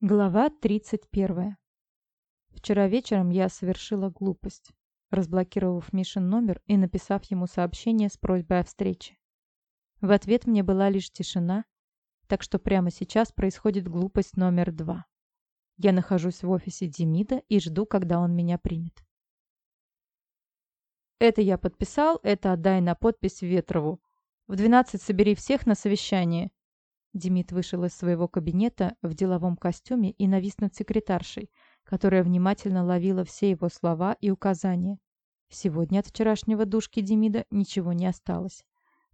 Глава 31. Вчера вечером я совершила глупость, разблокировав Мишин номер и написав ему сообщение с просьбой о встрече. В ответ мне была лишь тишина, так что прямо сейчас происходит глупость номер два. Я нахожусь в офисе Демида и жду, когда он меня примет. Это я подписал, это отдай на подпись Ветрову. В 12 собери всех на совещание. Демид вышел из своего кабинета в деловом костюме и навис над секретаршей, которая внимательно ловила все его слова и указания. Сегодня от вчерашнего душки Демида ничего не осталось.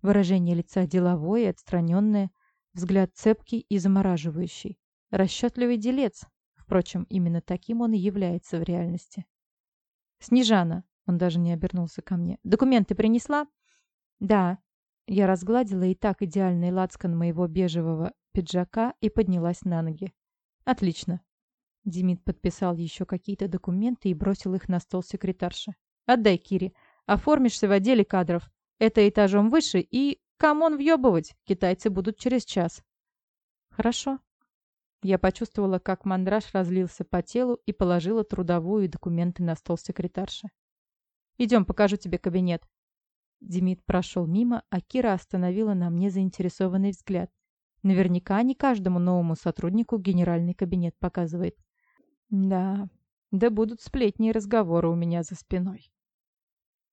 Выражение лица деловое и отстраненное, взгляд цепкий и замораживающий. Расчетливый делец. Впрочем, именно таким он и является в реальности. «Снежана!» — он даже не обернулся ко мне. «Документы принесла?» «Да», я разгладила и так идеальный лацкан моего бежевого пиджака и поднялась на ноги. «Отлично». Демид подписал еще какие-то документы и бросил их на стол секретарши. «Отдай Кире. Оформишься в отделе кадров. Это этажом выше и... Come on въебывать! Китайцы будут через час». «Хорошо». Я почувствовала, как мандраж разлился по телу и положила трудовую и документы на стол секретарши. «Идем, покажу тебе кабинет. Демид прошел мимо, а Кира остановила на мне заинтересованный взгляд. Наверняка не каждому новому сотруднику генеральный кабинет показывает. Да, да будут сплетни и разговоры у меня за спиной.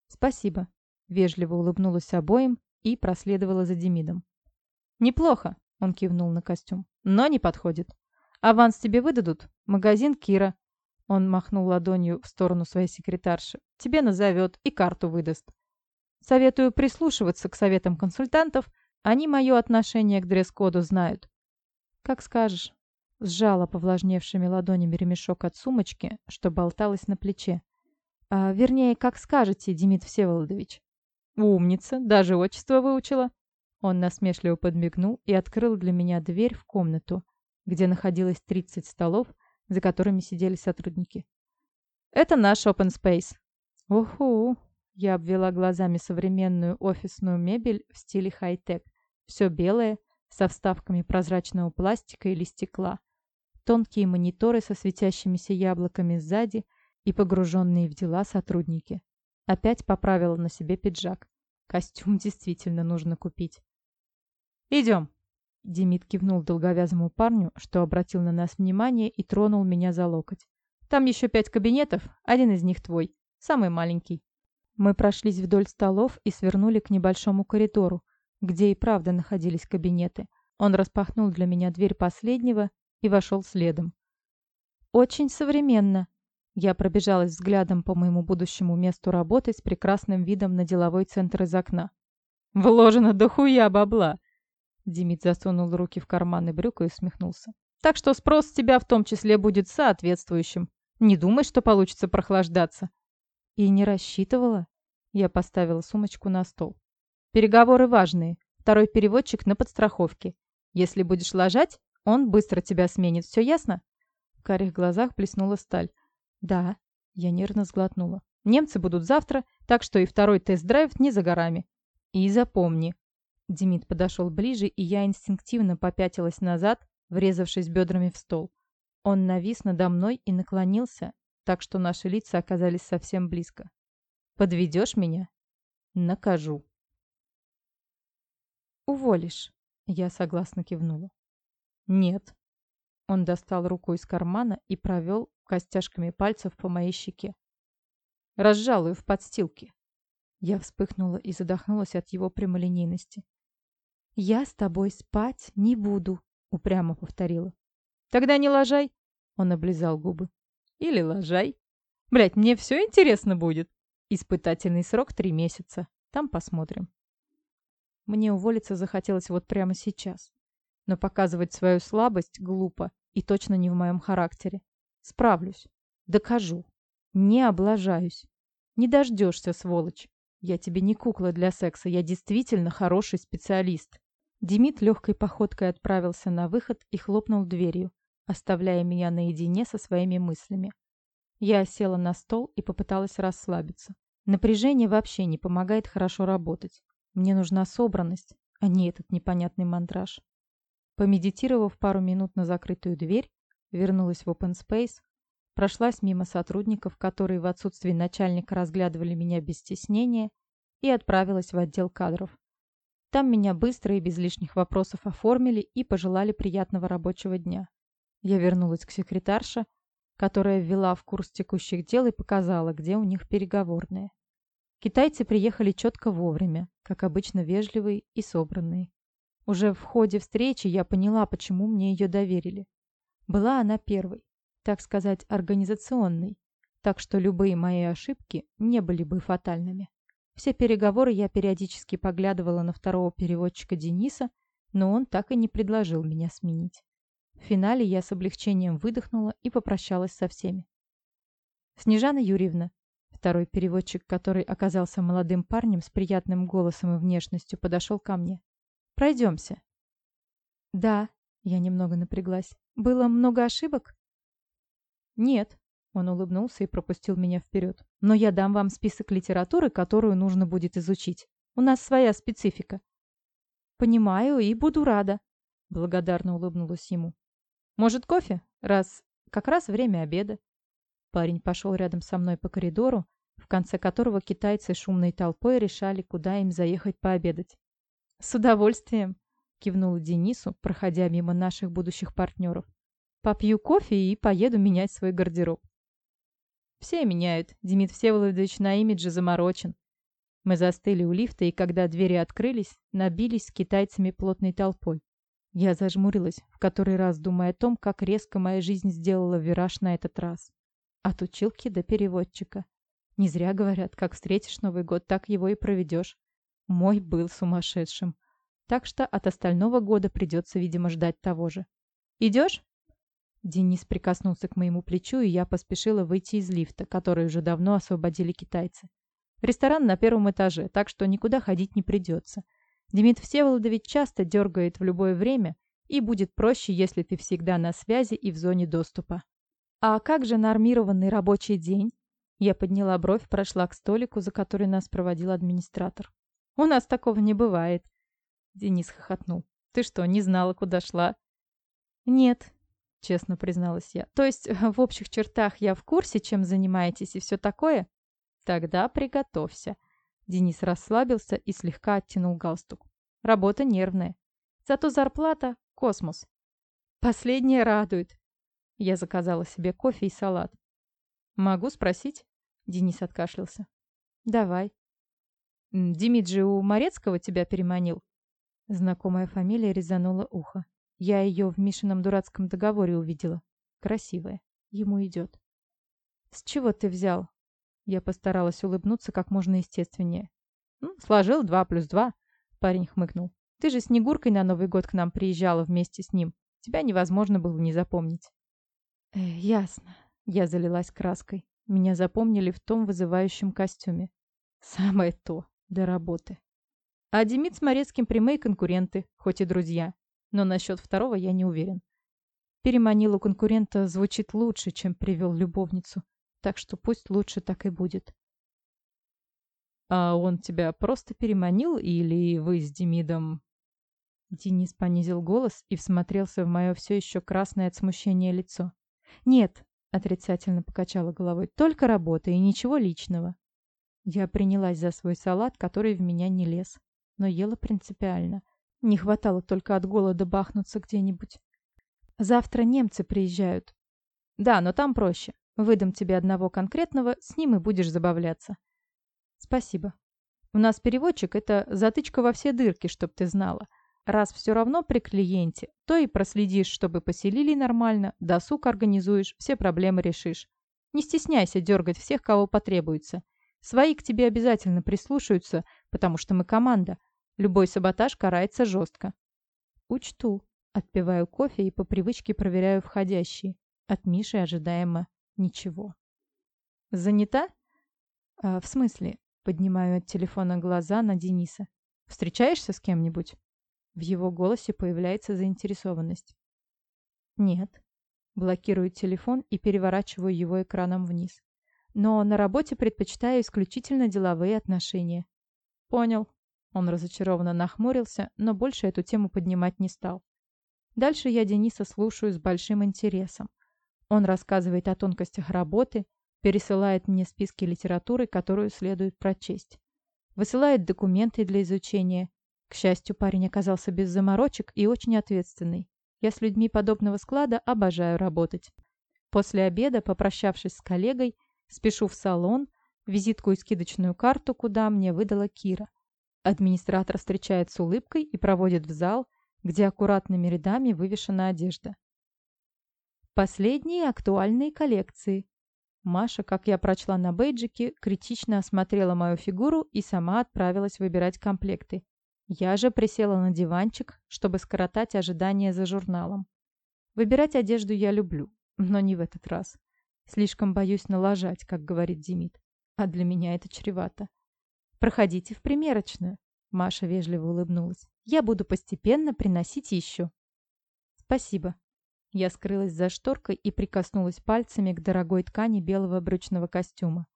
Спасибо. Вежливо улыбнулась обоим и проследовала за Демидом. Неплохо, он кивнул на костюм, но не подходит. Аванс тебе выдадут? Магазин Кира. Он махнул ладонью в сторону своей секретарши. Тебе назовет и карту выдаст. Советую прислушиваться к советам консультантов, они мое отношение к дресс-коду знают. Как скажешь. Сжала повлажневшими ладонями ремешок от сумочки, что болталась на плече. А, вернее, как скажете, Демид Всеволодович. Умница, даже отчество выучила. Он насмешливо подмигнул и открыл для меня дверь в комнату, где находилось 30 столов, за которыми сидели сотрудники. Это наш open space. Уху, я обвела глазами современную офисную мебель в стиле хай-тек. Все белое, со вставками прозрачного пластика или стекла. Тонкие мониторы со светящимися яблоками сзади и погруженные в дела сотрудники. Опять поправила на себе пиджак. Костюм действительно нужно купить. «Идем!» Демид кивнул долговязому парню, что обратил на нас внимание и тронул меня за локоть. «Там еще пять кабинетов, один из них твой, самый маленький. Мы прошлись вдоль столов и свернули к небольшому коридору, где и правда находились кабинеты. Он распахнул для меня дверь последнего и вошел следом. «Очень современно». Я пробежалась взглядом по моему будущему месту работы с прекрасным видом на деловой центр из окна. «Вложено дохуя бабла!» Димит засунул руки в карманы брюка и усмехнулся. «Так что спрос с тебя в том числе будет соответствующим. Не думай, что получится прохлаждаться». «И не рассчитывала?» Я поставила сумочку на стол. «Переговоры важные. Второй переводчик на подстраховке. Если будешь лажать, он быстро тебя сменит. Все ясно?» В карих глазах блеснула сталь. «Да». Я нервно сглотнула. «Немцы будут завтра, так что и второй тест-драйв не за горами. И запомни». Демид подошел ближе, и я инстинктивно попятилась назад, врезавшись бедрами в стол. Он навис надо мной и наклонился, так что наши лица оказались совсем близко. Подведешь меня? Накажу. Уволишь. Я согласно кивнула. Нет. Он достал руку из кармана и провел костяшками пальцев по моей щеке. Разжалую в подстилке. Я вспыхнула и задохнулась от его прямолинейности. «Я с тобой спать не буду», — упрямо повторила. «Тогда не ложай», — он облизал губы. «Или ложай. Блять, мне все интересно будет». Испытательный срок три месяца. Там посмотрим. Мне уволиться захотелось вот прямо сейчас. Но показывать свою слабость глупо и точно не в моем характере. Справлюсь. Докажу. Не облажаюсь. Не дождешься, сволочь. Я тебе не кукла для секса, я действительно хороший специалист. Демид легкой походкой отправился на выход и хлопнул дверью, оставляя меня наедине со своими мыслями. Я села на стол и попыталась расслабиться. Напряжение вообще не помогает хорошо работать. Мне нужна собранность, а не этот непонятный мандраж. Помедитировав пару минут на закрытую дверь, вернулась в Open Space, прошлась мимо сотрудников, которые в отсутствии начальника разглядывали меня без стеснения, и отправилась в отдел кадров. Там меня быстро и без лишних вопросов оформили и пожелали приятного рабочего дня. Я вернулась к секретарше, которая ввела в курс текущих дел и показала, где у них переговорные. Китайцы приехали четко вовремя, как обычно вежливые и собранные. Уже в ходе встречи я поняла, почему мне ее доверили. Была она первой, так сказать, организационной, так что любые мои ошибки не были бы фатальными. Все переговоры я периодически поглядывала на второго переводчика Дениса, но он так и не предложил меня сменить. В финале я с облегчением выдохнула и попрощалась со всеми. Снежана Юрьевна, второй переводчик, который оказался молодым парнем с приятным голосом и внешностью, подошел ко мне. «Пройдемся». «Да», — я немного напряглась. «Было много ошибок?» «Нет», он улыбнулся и пропустил меня вперед. «Но я дам вам список литературы, которую нужно будет изучить. У нас своя специфика». «Понимаю и буду рада», — благодарно улыбнулась ему. «Может, кофе? Раз... как раз время обеда». Парень пошел рядом со мной по коридору, в конце которого китайцы шумной толпой решали, куда им заехать пообедать. «С удовольствием», — кивнул Денису, проходя мимо наших будущих партнеров. «Попью кофе и поеду менять свой гардероб». Все меняют. Демид Всеволодович на имидже заморочен. Мы застыли у лифта, и когда двери открылись, набились с китайцами плотной толпой. Я зажмурилась, в который раз думая о том, как резко моя жизнь сделала вираж на этот раз. От училки до переводчика. Не зря говорят, как встретишь Новый год, так его и проведешь. Мой был сумасшедшим. Так что от остального года придется, видимо, ждать того же. «Идешь?» Денис прикоснулся к моему плечу, и я поспешила выйти из лифта, который уже давно освободили китайцы. Ресторан на первом этаже, так что никуда ходить не придется. Демид Всеволодович часто дергает в любое время, и будет проще, если ты всегда на связи и в зоне доступа. А как же нормированный рабочий день? Я подняла бровь, прошла к столику, за который нас проводил администратор. У нас такого не бывает. Денис хохотнул. Ты что, не знала, куда шла? Нет, честно призналась я. То есть в общих чертах я в курсе, чем занимаетесь и все такое? Тогда приготовься. Денис расслабился и слегка оттянул галстук. Работа нервная. Зато зарплата — космос. Последнее радует. Я заказала себе кофе и салат. «Могу спросить?» Денис откашлялся. «Давай». «Димиджи у Морецкого тебя переманил?» Знакомая фамилия резанула ухо. Я ее в Мишином дурацком договоре увидела. Красивая. Ему идет. «С чего ты взял?» Я постаралась улыбнуться как можно естественнее. «Ну, сложил два плюс два», — парень хмыкнул. «Ты же Снегуркой на Новый год к нам приезжала вместе с ним. Тебя невозможно было не запомнить». «Э, ясно». Я залилась краской. Меня запомнили в том вызывающем костюме. Самое то для работы. А Демид с Морецким прямые конкуренты, хоть и друзья. Но насчет второго я не уверен. Переманил у конкурента звучит лучше, чем привел любовницу. Так что пусть лучше так и будет. «А он тебя просто переманил или вы с Демидом?» Денис понизил голос и всмотрелся в мое все еще красное от смущения лицо. «Нет», — отрицательно покачала головой, — «только работа и ничего личного». Я принялась за свой салат, который в меня не лез, но ела принципиально. Не хватало только от голода бахнуться где-нибудь. Завтра немцы приезжают. Да, но там проще. Выдам тебе одного конкретного, с ним и будешь забавляться. Спасибо. У нас переводчик — это затычка во все дырки, чтоб ты знала. Раз все равно при клиенте, то и проследишь, чтобы поселили нормально, досуг организуешь, все проблемы решишь. Не стесняйся дергать всех, кого потребуется. Свои к тебе обязательно прислушаются, потому что мы команда. Любой саботаж карается жестко. Учту. Отпиваю кофе и по привычке проверяю входящие. От Миши ожидаемо ничего. Занята? А, в смысле? Поднимаю от телефона глаза на Дениса. Встречаешься с кем-нибудь? В его голосе появляется заинтересованность. Нет. Блокирую телефон и переворачиваю его экраном вниз. Но на работе предпочитаю исключительно деловые отношения. Понял. Он разочарованно нахмурился, но больше эту тему поднимать не стал. Дальше я Дениса слушаю с большим интересом. Он рассказывает о тонкостях работы, пересылает мне списки литературы, которую следует прочесть. Высылает документы для изучения. К счастью, парень оказался без заморочек и очень ответственный. Я с людьми подобного склада обожаю работать. После обеда, попрощавшись с коллегой, спешу в салон, визитку и скидочную карту, куда мне выдала Кира. Администратор встречает с улыбкой и проводит в зал, где аккуратными рядами вывешена одежда. Последние актуальные коллекции. Маша, как я прочла на бейджике, критично осмотрела мою фигуру и сама отправилась выбирать комплекты. Я же присела на диванчик, чтобы скоротать ожидания за журналом. Выбирать одежду я люблю, но не в этот раз. Слишком боюсь налажать, как говорит Демид. А для меня это чревато. «Проходите в примерочную», — Маша вежливо улыбнулась. «Я буду постепенно приносить еще». «Спасибо», я скрылась за шторкой и прикоснулась пальцами к дорогой ткани белого брючного костюма.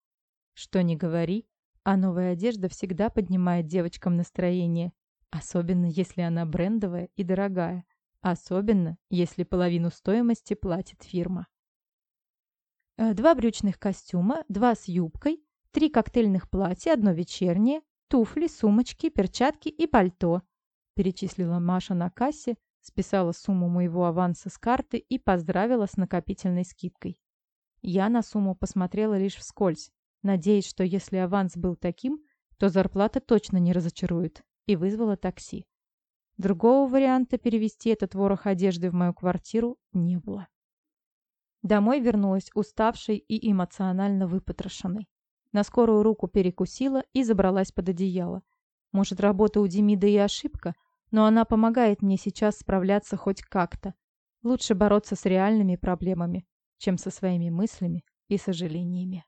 Что ни говори, а новая одежда всегда поднимает девочкам настроение, особенно если она брендовая и дорогая, особенно если половину стоимости платит фирма. Э, два брючных костюма, два с юбкой, три коктейльных платья, одно вечернее, туфли, сумочки, перчатки и пальто, перечислила Маша на кассе, списала сумму моего аванса с карты и поздравила с накопительной скидкой. Я на сумму посмотрела лишь вскользь, надеясь, что если аванс был таким, то зарплата точно не разочарует, и вызвала такси. Другого варианта перевести этот ворох одежды в мою квартиру не было. Домой вернулась уставшей и эмоционально выпотрошенной. На скорую руку перекусила и забралась под одеяло. Может, работа у Демида и ошибка, но она помогает мне сейчас справляться хоть как-то. Лучше бороться с реальными проблемами, чем со своими мыслями и сожалениями.